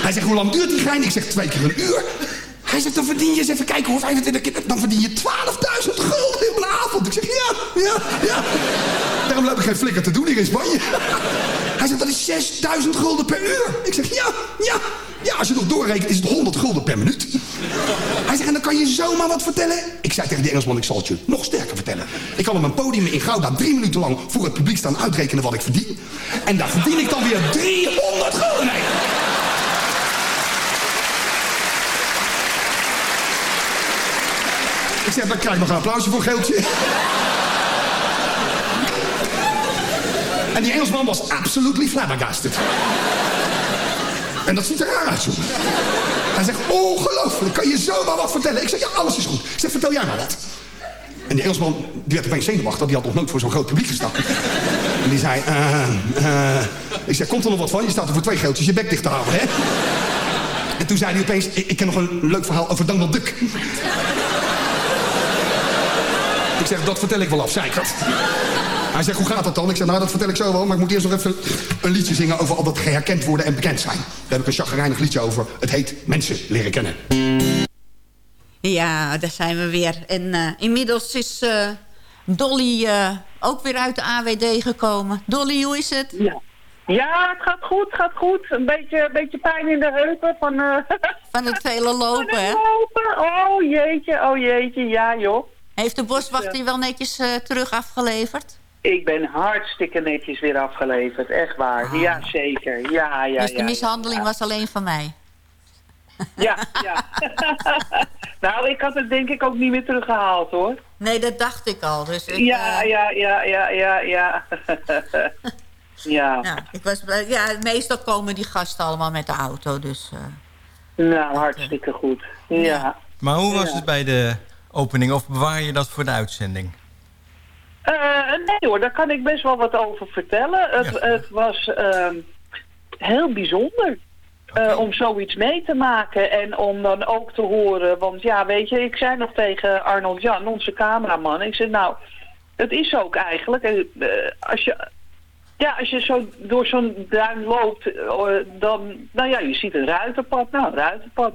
Hij zegt, hoe lang duurt die gein? Ik zeg, twee keer een uur. Hij zegt, dan verdien je eens even kijken hoe 25 keer... Dan verdien je 12.000 gulden in een avond. Ik zeg, ja, ja, ja. Daarom loop ik geen flikker te doen hier in Spanje. Hij zegt, dat is 6.000 gulden per uur. Ik zeg, ja, ja. Ja, als je nog doorrekent is het 100 gulden per minuut. Hij zegt, en dan kan je zomaar wat vertellen. Ik zei tegen die Engelsman, ik zal het je nog sterker vertellen. Ik kan op een podium in Gouda drie minuten lang voor het publiek staan uitrekenen wat ik verdien. En daar verdien ik dan weer 300 gulden mee. Ik zeg, dan krijg ik nog een applausje voor geeltje. En die Engelsman was absolutely flabbergasted. En dat ziet er raar uit, jongen. Hij zegt, ongelooflijk, kan je zomaar wat vertellen? Ik zeg, ja, alles is goed. Ik zeg, vertel jij maar wat. En die Engelsman, die werd opeens zenuwachtig. Die had nog nooit voor zo'n groot publiek gestaan. En die zei, eh. Ik zeg, komt er nog wat van? Je staat er voor twee geeltjes je bek dicht te houden, hè? En toen zei hij opeens, ik, ik nog een leuk verhaal over Donald Duck. ik zeg, dat vertel ik wel af, zei ik dat. Hij zegt, hoe gaat dat dan? Ik zeg, nou, dat vertel ik zo wel. Maar ik moet eerst nog even een liedje zingen over al dat geherkend worden en bekend zijn. Daar heb ik een chagrijnig liedje over. Het heet Mensen leren kennen. Ja, daar zijn we weer. En eh, inmiddels is eh, Dolly eh, ook weer uit de AWD gekomen. Dolly, hoe is het? Ja. Ja, het gaat goed, het gaat goed. Een beetje, een beetje pijn in de heupen van... eh, Van het vele lopen, van hè? het lopen. Oh jeetje, oh jeetje, ja joh. Heeft de boswacht die wel netjes terug afgeleverd? Ik ben hartstikke netjes weer afgeleverd, echt waar. Ja, zeker. Ja, ja, dus de ja, mishandeling was alleen van mij. Ja, ja. nou, ik had het denk ik ook niet meer teruggehaald, hoor. Nee, dat dacht ik al. Dus ik, Ja, eh, ja, ja, ja, ja, ja. ja. ja, ik was, blij- ja, meestal komen die gasten allemaal met de auto, dus... eh, Nou, hartstikke goed. Ja. Maar hoe was Ja. het bij de opening? Of bewaar je dat voor de uitzending? Eh, nee hoor, daar kan ik best wel wat over vertellen. Het, het was ehm, heel bijzonder eh, om zoiets mee te maken en om dan ook te horen. Want ja, weet je, ik zei nog tegen Arnold Jan, onze cameraman, ik zei nou, het is ook eigenlijk, eh, als je... Ja, als je zo door zo'n duin loopt, eh, dan, nou ja, je ziet een ruiterpad. Nou, een ruiterpad.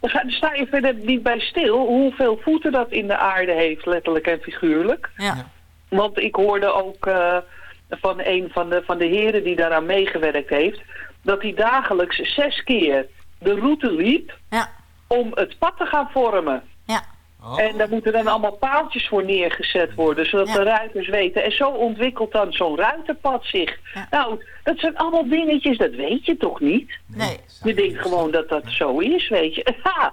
Dan ga- dan sta je verder niet bij stil hoeveel voeten dat in de aarde heeft, letterlijk en figuurlijk. Ja. Want ik hoorde ook eh, van een van de, van de heren die daaraan meegewerkt heeft... dat hij dagelijks zes keer de route liep om het pad te gaan vormen. Ja. En daar moeten dan allemaal paaltjes voor neergezet worden, zodat de ruiters weten. En zo ontwikkelt dan zo'n ruiterpad zich. Nou, dat zijn allemaal dingetjes, dat weet je toch niet? Nee. Je denkt gewoon dat dat zo is, weet je. Ja,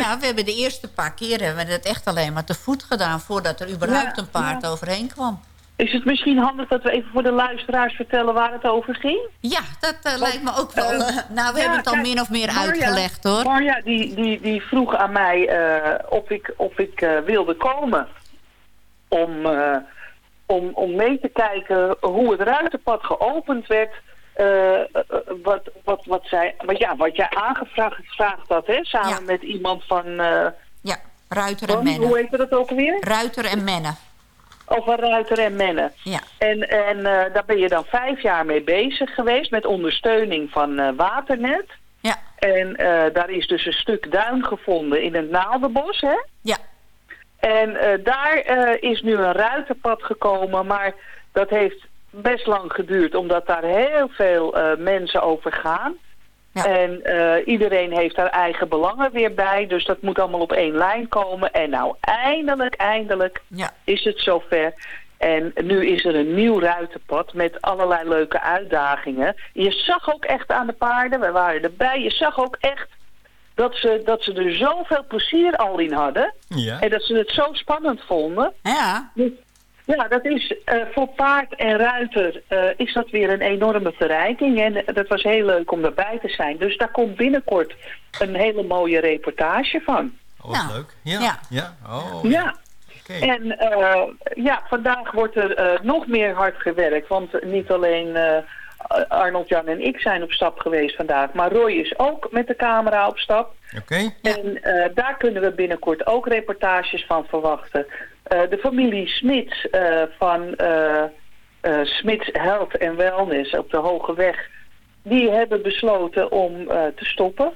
Ja, we hebben de eerste paar keer hebben we het echt alleen maar te voet gedaan... voordat er überhaupt een paard overheen kwam. Is het misschien handig dat we even voor de luisteraars vertellen waar het over ging? Ja, dat eh, lijkt me ook wel... eh, eh, nou, we ja, hebben het al kijk, min of meer Marja- uitgelegd, hoor. Marja, die, die, die vroeg aan mij of ik, of ik wilde komen om, om, om mee te kijken hoe het ruitenpad geopend werd. Eh, eh, wat, wat, wat, zij, wat, ja, wat jij aangevraagd gevraagd had, hè, samen met iemand van... eh, Ja, Ruiter en Menne. Hoe heet dat ook alweer? Ruiter en Menne. Over Ruiter en Menne. Ja. En, en daar ben je dan vijf jaar mee bezig geweest met ondersteuning van Waternet. Ja. En daar is dus een stuk duin gevonden in het Naaldenbos, hè? Ja. En daar is nu een ruitenpad gekomen, maar dat heeft best lang geduurd, omdat daar heel veel eh, mensen over gaan. En eh, iedereen heeft daar eigen belangen weer bij, dus dat moet allemaal op één lijn komen. En nou, eindelijk, eindelijk is het zover. En nu is er een nieuw ruitenpad met allerlei leuke uitdagingen. Je zag ook echt aan de paarden, we waren erbij, je zag ook echt dat ze, dat ze er zoveel plezier al in hadden. Ja. En dat ze het zo spannend vonden. Ja. Ja, dat is eh, voor paard en ruiter eh, is dat weer een enorme verrijking. En eh, dat was heel leuk om erbij te zijn. Dus daar komt binnenkort een hele mooie reportage van. Oh, wat leuk. Ja. Ja. Ja. Oh. Ja. Oké. En eh, ja, vandaag wordt er eh, nog meer hard gewerkt. Want niet alleen eh, Arnold, Jan en ik zijn op stap geweest vandaag. Maar Roy is ook met de camera op stap. Oké. En eh, daar kunnen we binnenkort ook reportages van verwachten. Eh, de familie Smits eh, van eh eh, Smits Health en Wellness op de Hoge Weg... die hebben besloten om eh, te stoppen.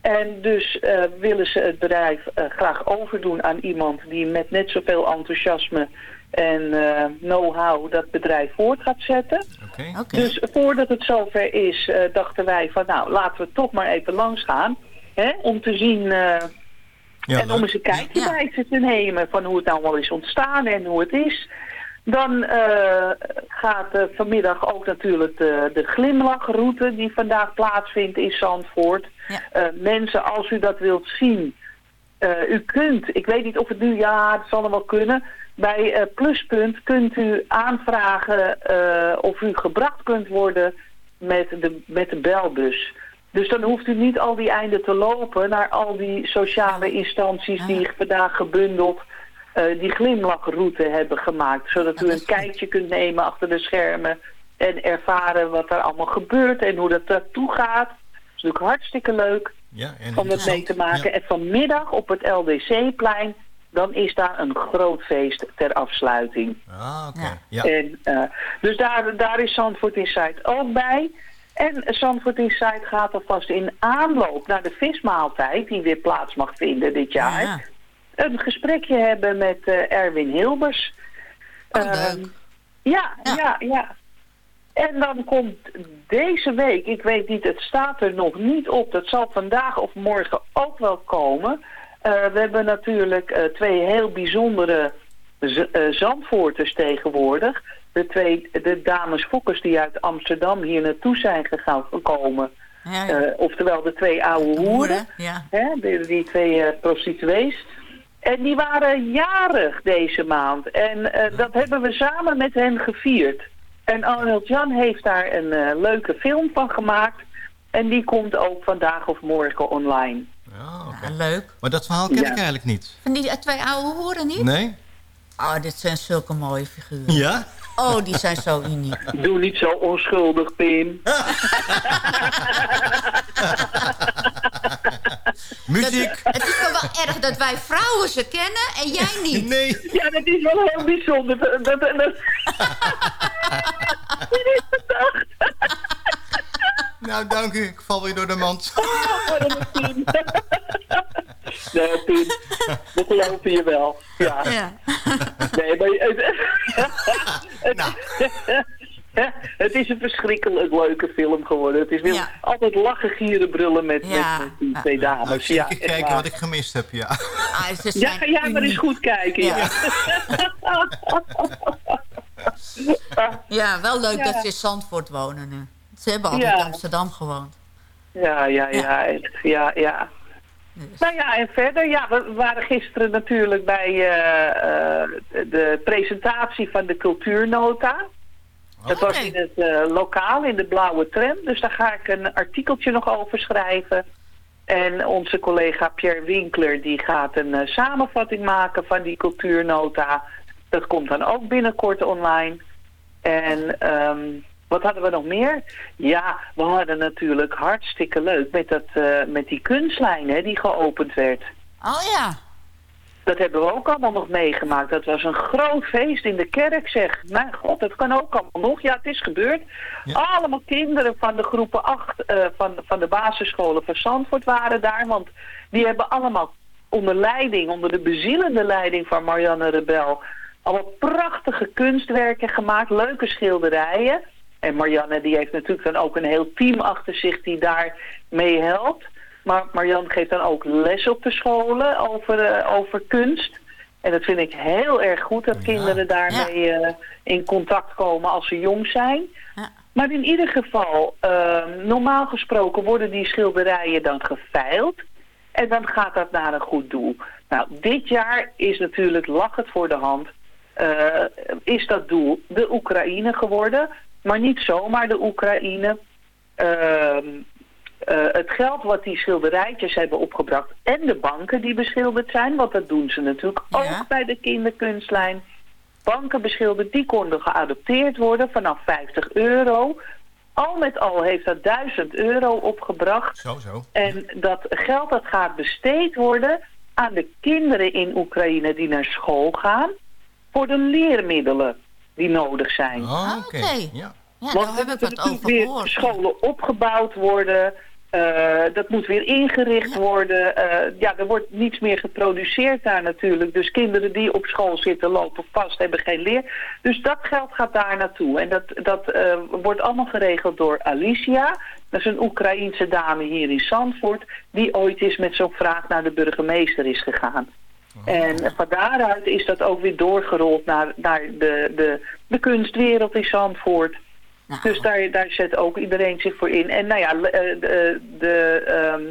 En dus eh, willen ze het bedrijf eh, graag overdoen aan iemand... die met net zoveel enthousiasme en eh, know-how dat bedrijf voort gaat zetten. Oké. Dus voordat het zover is, eh, dachten wij van nou, laten we toch maar even langs gaan. Hè, om te zien en om eens een kijkje bij ze te nemen van hoe het nou wel is ontstaan en hoe het is. Dan eh, gaat eh, vanmiddag ook natuurlijk de, de glimlachroute die vandaag plaatsvindt in Zandvoort. Eh, mensen, als u dat wilt zien, u kunt, ik weet niet of het nu, ja, het zal wel kunnen. Bij Pluspunt kunt u aanvragen of u gebracht kunt worden met de, met de belbus. Dus dan hoeft u niet al die einden te lopen naar al die sociale instanties die vandaag gebundeld eh, die glimlachroute hebben gemaakt. Zodat u een kijkje kunt nemen achter de schermen en ervaren wat er allemaal gebeurt en hoe dat daartoe gaat. Dat is natuurlijk hartstikke leuk Ja, en om dat mee te maken. En vanmiddag op het LDC-plein, dan is daar een groot feest ter afsluiting. Ah, oké. Ja. En, eh, dus daar, daar is Zandvoort Insight ook bij. En Zandvoort Insight gaat alvast in aanloop naar de vismaaltijd... die weer plaats mag vinden dit jaar... een gesprekje hebben met eh, Erwin Hilbers. Ehm, ja, ja, ja. En dan komt deze week, ik weet niet, het staat er nog niet op... dat zal vandaag of morgen ook wel komen... Eh, we hebben natuurlijk eh, twee heel bijzondere Zandvoorters tegenwoordig. De twee de dames Fokkers die uit Amsterdam hier naartoe zijn gegaan gekomen. Ja, Eh, oftewel de twee oude hoeren. Ja. Hè, die, die twee eh, prostituees. En die waren jarig deze maand. En eh, dat hebben we samen met hen gevierd. En Arnold Jan heeft daar een leuke film van gemaakt. En die komt ook vandaag of morgen online. leuk. Maar dat verhaal ken Ja. ik eigenlijk niet. Van die twee oude horen niet? Nee? Oh, dit zijn zulke mooie figuren. Ja? Oh, die zijn zo uniek. Doe niet zo onschuldig, Pim. Muziek. Het is toch wel erg dat wij vrouwen ze kennen en jij niet. Nee. Ja, dat is wel heel bijzonder. Dat, dat, dat... Nou, dank u. Ik val weer door de mand. Nee, Pim, we geloven je wel. Ja. Nee, maar... Het, Nou. het is een verschrikkelijk leuke film geworden. Het is weer Ja. altijd lachen, gieren, brullen met, Ja. met, met die twee dames. Nou, ja, echt kijken waar. wat ik gemist heb, ja. Ah, Ja, ga jij maar eens goed kijken. Ja, Ja, wel leuk Ja. dat ze in Zandvoort wonen nu. Ze hebben altijd Ja. in Amsterdam gewoond. ja, ja, ja. Ja, ja. Nou ja, en verder, ja, we waren gisteren natuurlijk bij eh, eh, de presentatie van de cultuurnota. Dat was in het eh, lokaal, in de blauwe tram. Dus daar ga ik een artikeltje nog over schrijven. En onze collega Pierre Winkler die gaat een samenvatting maken van die cultuurnota. Dat komt dan ook binnenkort online. En ehm, wat hadden we nog meer? Ja, we hadden natuurlijk hartstikke leuk met, dat, eh, met die kunstlijn hè, die geopend werd. Oh ja. Dat hebben we ook allemaal nog meegemaakt. Dat was een groot feest in de kerk, zeg. Mijn god, dat kan ook allemaal nog. Ja, het is gebeurd. Allemaal kinderen van de groepen 8 eh, van, van de basisscholen van Zandvoort waren daar. Want die hebben allemaal onder leiding, onder de bezielende leiding van Marianne Rebel... allemaal prachtige kunstwerken gemaakt, leuke schilderijen. En Marianne die heeft natuurlijk dan ook een heel team achter zich die daar mee helpt. Maar Marianne geeft dan ook les op de scholen over, eh, over kunst. En dat vind ik heel erg goed dat kinderen daarmee eh, in contact komen als ze jong zijn. Maar in ieder geval, eh, normaal gesproken worden die schilderijen dan geveild. En dan gaat dat naar een goed doel. Nou, dit jaar is natuurlijk, lag het voor de hand, eh, is dat doel de Oekraïne geworden. Maar niet zomaar de Oekraïne. Ehm, eh, het geld wat die schilderijtjes hebben opgebracht en de banken die beschilderd zijn, want dat doen ze natuurlijk ook bij de kinderkunstlijn. Banken beschilderd, die konden geadopteerd worden vanaf 50 euro. Al met al heeft dat 1000 euro opgebracht. Zo, zo. En dat geld dat gaat besteed worden aan de kinderen in Oekraïne die naar school gaan voor de leermiddelen die nodig zijn. Oh, oké. Ja. Ja, Want daar er heb ik moeten wat over weer gehoord. scholen opgebouwd worden. eh, dat moet weer ingericht worden. eh, ja, er wordt niets meer geproduceerd daar natuurlijk. Dus kinderen die op school zitten lopen vast, hebben geen leer. Dus dat geld gaat daar naartoe. En dat, dat eh, wordt allemaal geregeld door Alicia. Dat is een Oekraïense dame hier in Zandvoort... die ooit eens met zo'n vraag naar de burgemeester is gegaan. En van daaruit is dat ook weer doorgerold naar, naar de, de, de kunstwereld in Zandvoort. Dus daar, daar zet ook iedereen zich voor in. En nou ja, eh, de, de ehm,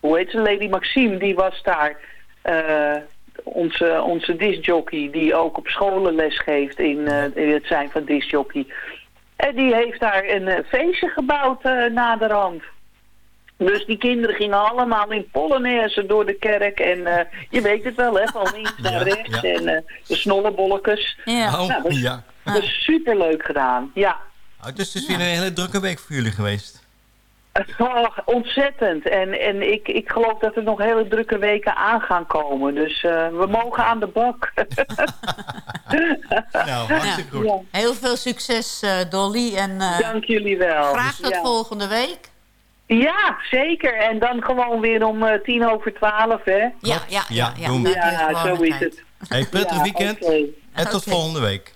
hoe heet ze, Lady Maxime, die was daar. eh, onze, onze discjockey, die ook op scholen les geeft in, eh, in het zijn van discjockey. En die heeft daar een eh, feestje gebouwd eh naderhand. Dus die kinderen gingen allemaal in Polonaise door de kerk. En eh, je weet het wel, hè, van links naar Ja, rechts. ja. En eh, de snollebolletjes. Ja. Oh, Nou, dat is, ja. dat is superleuk gedaan, ja. Oh, dus het is weer een hele drukke week voor jullie geweest. Oh, ontzettend. En, en ik, ik geloof dat er nog hele drukke weken aan gaan komen. Dus eh, we mogen aan de bak. Nou, hartstikke goed. Ja. Heel veel succes, eh, Dolly. En, eh, Dank jullie wel. Graag tot Ja. volgende week. Ja, zeker. En dan gewoon weer om eh, tien over twaalf, hè? Ja, ja, ja. Ja, ja, doen we. Ja, gewoon zo is het. Hey, prettig Ja, weekend. oké. En tot Oké. volgende week.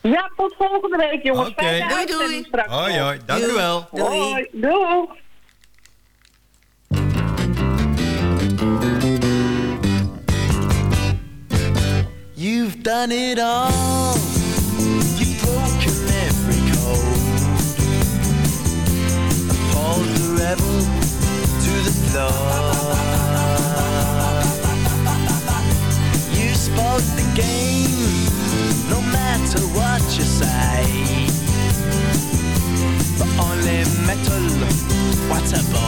Ja, tot volgende week, jongens. Oké. Fijne Doei, doei. straks Hoi, hoi. Dank u wel. Doei. Hoi, doeg. You've done it all. You've broken every code. Appalled to the floor. You spoke the game, no matter what you say. But only metal, what a bore.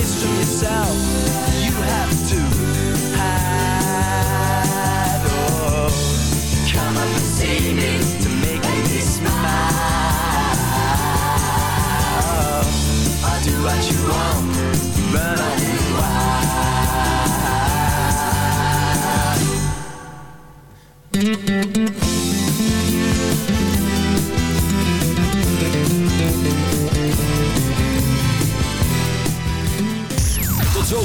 It's from yourself you have to hide. Oh, come up and see me to make me smile. I'll do what you want,